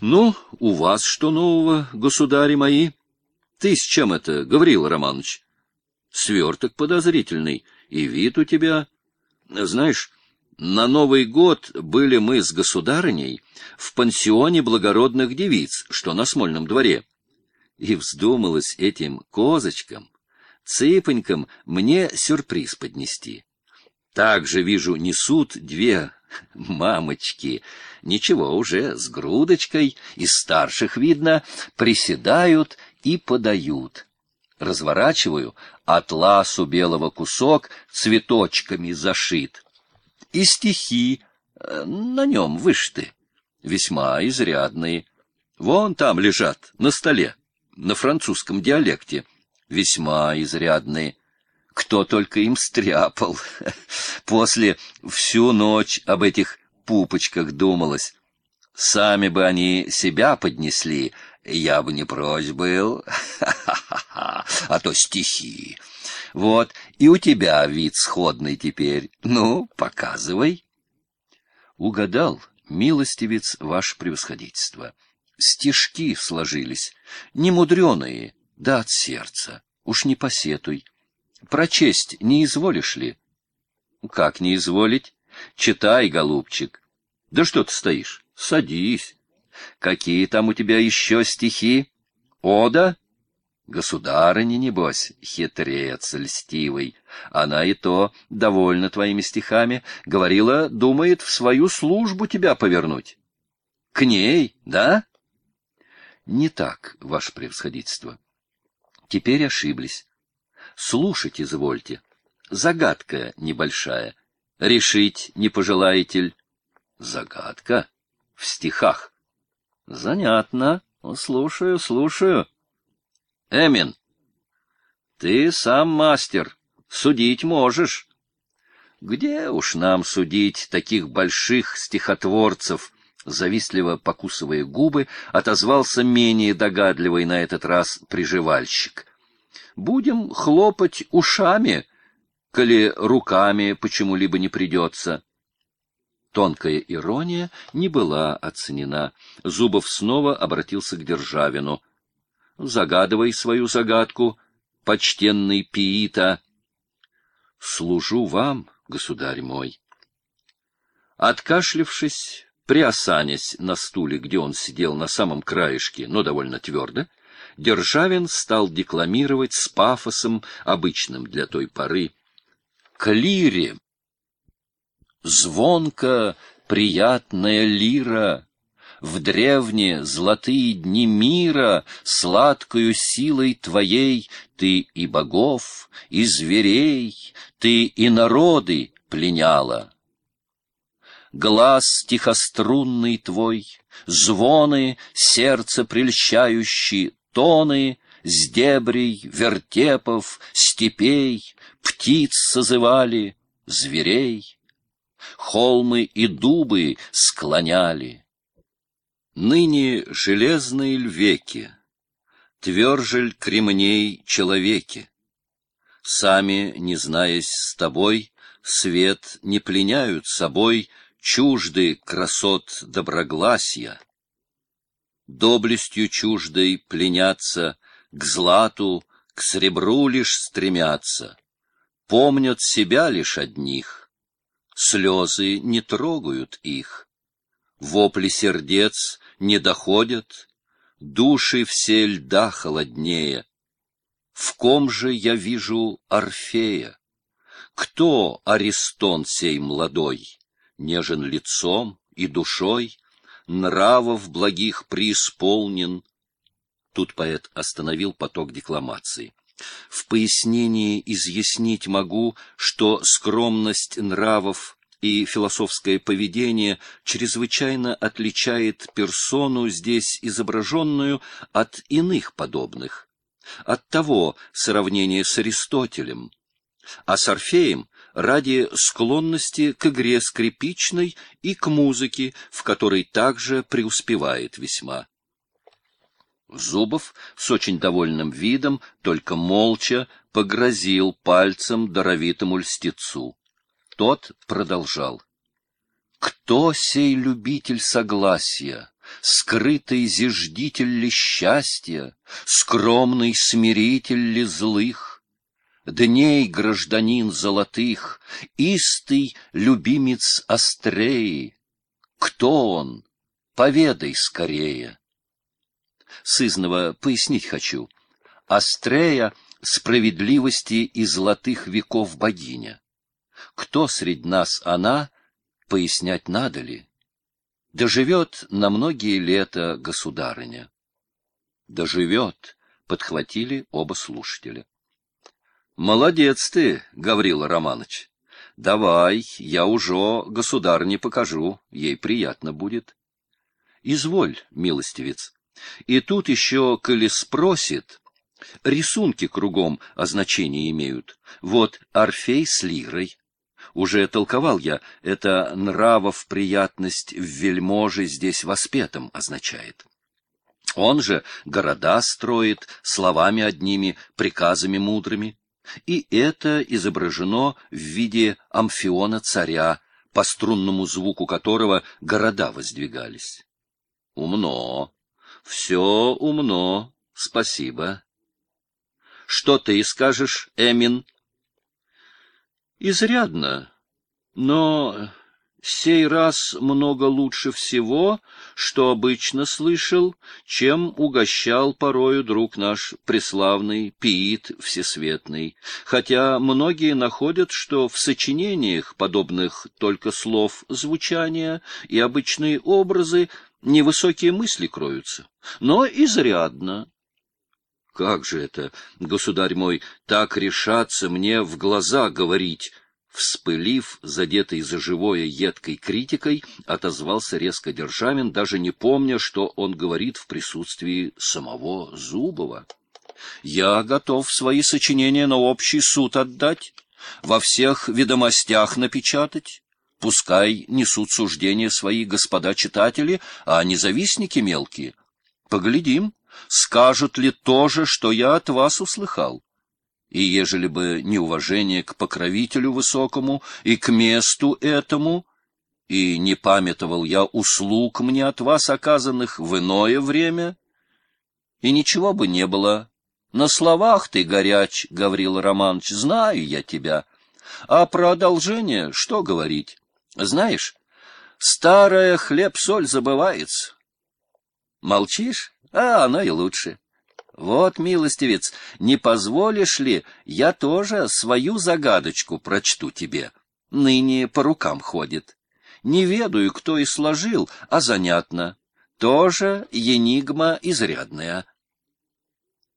Ну, у вас что нового, государи мои? Ты с чем это, Гаврил Романович? Сверток подозрительный, и вид у тебя... Знаешь, на Новый год были мы с государыней в пансионе благородных девиц, что на Смольном дворе. И вздумалось этим козочкам, цыпонькам мне сюрприз поднести. Также, вижу, несут две мамочки. Ничего, уже с грудочкой, из старших видно, приседают и подают. Разворачиваю, атласу белого кусок цветочками зашит. И стихи э, на нем вышты, весьма изрядные. Вон там лежат, на столе, на французском диалекте, весьма изрядные кто только им стряпал. После всю ночь об этих пупочках думалось. Сами бы они себя поднесли, я бы не прочь был. А то стихи. Вот, и у тебя вид сходный теперь. Ну, показывай. Угадал, милостивец, ваше превосходительство. Стишки сложились, немудреные, да от сердца. Уж не посетуй. Прочесть не изволишь ли? Как не изволить? Читай, голубчик. Да что ты стоишь? Садись. Какие там у тебя еще стихи? Ода? Государыня, небось, хитрец льстивый. Она и то довольна твоими стихами. Говорила, думает в свою службу тебя повернуть. К ней, да? Не так, ваше превосходительство. Теперь ошиблись. Слушать извольте. Загадка небольшая. Решить не пожелаете ль? Загадка? В стихах. Занятно. Слушаю, слушаю. Эмин, ты сам мастер, судить можешь. Где уж нам судить таких больших стихотворцев? Завистливо покусывая губы, отозвался менее догадливый на этот раз приживальщик будем хлопать ушами, коли руками почему-либо не придется. Тонкая ирония не была оценена. Зубов снова обратился к Державину. — Загадывай свою загадку, почтенный Пиита. — Служу вам, государь мой. Откашлившись, приосанясь на стуле, где он сидел на самом краешке, но довольно твердо, Державин стал декламировать с пафосом, обычным для той поры. «К лире! Звонко приятная лира!» В древние золотые дни мира Сладкою силой твоей Ты и богов, и зверей, Ты и народы пленяла. Глаз тихострунный твой, Звоны, сердце прельщающие, тоны с дебрей, вертепов, степей, птиц созывали, зверей. Холмы и дубы склоняли. Ныне железные львеки, Твержель кремней человеки. Сами, не знаясь с тобой, Свет не пленяют собой Чужды красот доброгласия доблестью чуждой пленятся, к злату, к серебру лишь стремятся, помнят себя лишь одних, слезы не трогают их, вопли сердец не доходят, души все льда холоднее. В ком же я вижу Орфея? Кто Аристон сей молодой, нежен лицом и душой, нравов благих преисполнен. Тут поэт остановил поток декламации. В пояснении изъяснить могу, что скромность нравов и философское поведение чрезвычайно отличает персону, здесь изображенную, от иных подобных. От того сравнение с Аристотелем. А с Орфеем ради склонности к игре скрипичной и к музыке, в которой также преуспевает весьма. Зубов с очень довольным видом, только молча, погрозил пальцем даровитому льстецу. Тот продолжал. «Кто сей любитель согласия, Скрытый зиждитель ли счастья, скромный смиритель ли злых, Дней гражданин золотых, истый любимец Астреи. Кто он? Поведай скорее. Сызнова пояснить хочу. Астрея — справедливости и золотых веков богиня. Кто среди нас она, пояснять надо ли? Доживет на многие лета государыня. Доживет, подхватили оба слушателя. Молодец ты, Гаврила Романович. Давай, я уже государыне покажу, ей приятно будет. Изволь, милостивец. И тут еще, коли спросит, рисунки кругом о значении имеют. Вот Орфей с лирой. Уже толковал я, это нравов приятность в вельможе здесь воспетом означает. Он же города строит словами одними, приказами мудрыми. И это изображено в виде амфиона царя, по струнному звуку которого города воздвигались. Умно. Все умно. Спасибо. Что ты скажешь, Эмин? Изрядно. Но сей раз много лучше всего, что обычно слышал, чем угощал порою друг наш преславный Пиит Всесветный, хотя многие находят, что в сочинениях, подобных только слов звучания и обычные образы, невысокие мысли кроются, но изрядно. Как же это, государь мой, так решаться мне в глаза говорить? Вспылив, задетый за живое едкой критикой, отозвался резко Державин, даже не помня, что он говорит в присутствии самого Зубова. «Я готов свои сочинения на общий суд отдать, во всех ведомостях напечатать, Пускай несут суждения свои господа читатели, а не завистники мелкие. Поглядим, скажут ли то же, что я от вас услыхал. И ежели бы неуважение к покровителю высокому и к месту этому, и не памятовал я услуг мне от вас оказанных в иное время, и ничего бы не было. На словах ты горяч, — Гаврил Романович, — знаю я тебя. А про одолжение что говорить? Знаешь, старая хлеб-соль забывается. Молчишь? А оно и лучше. Вот, милостивец, не позволишь ли, я тоже свою загадочку прочту тебе. Ныне по рукам ходит. Не ведаю, кто и сложил, а занятно. Тоже енигма изрядная.